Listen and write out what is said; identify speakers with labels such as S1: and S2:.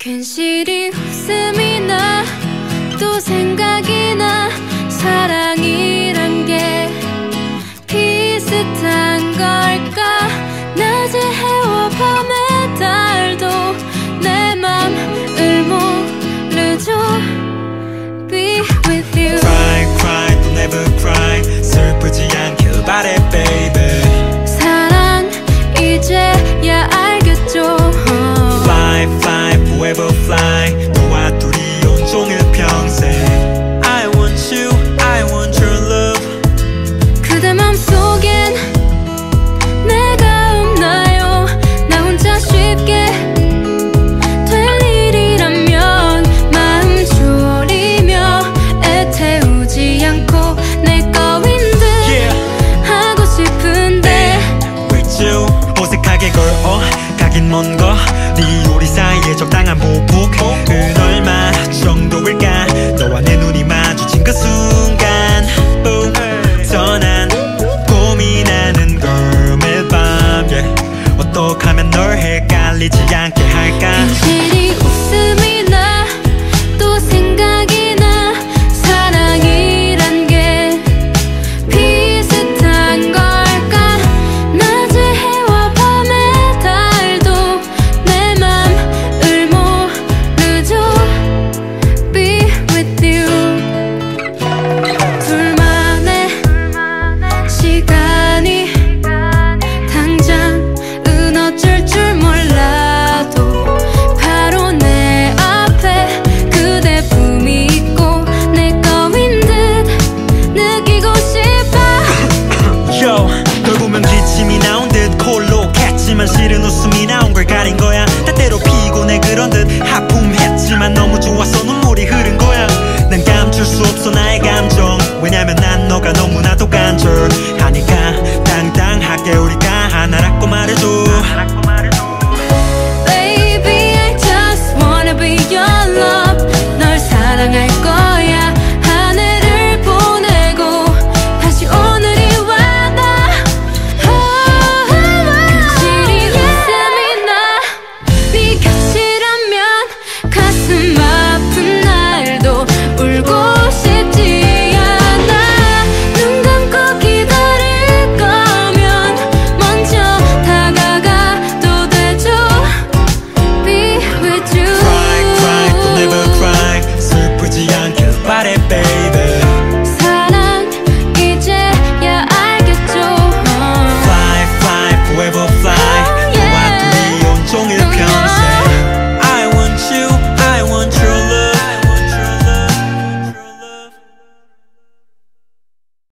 S1: 괜시리 웃음이 나 또 생각이 나 사랑이란 게 비슷한 걸까? 낮의 해와 밤의 달도 내 맘을 모르죠
S2: 거네 우리 사이에 적당한 보폭 은 얼마 정도일까? 너와 내 눈이 마주친 그 순간. 떠난 고민하는 걸 매일 밤. yeah. 어떻게 하면 널 헷갈리지 않게 할까 실은 웃음이 나온 걸 가린 거야. 때때로 피곤해 그런 듯 하품했지만 너무 좋아서 눈물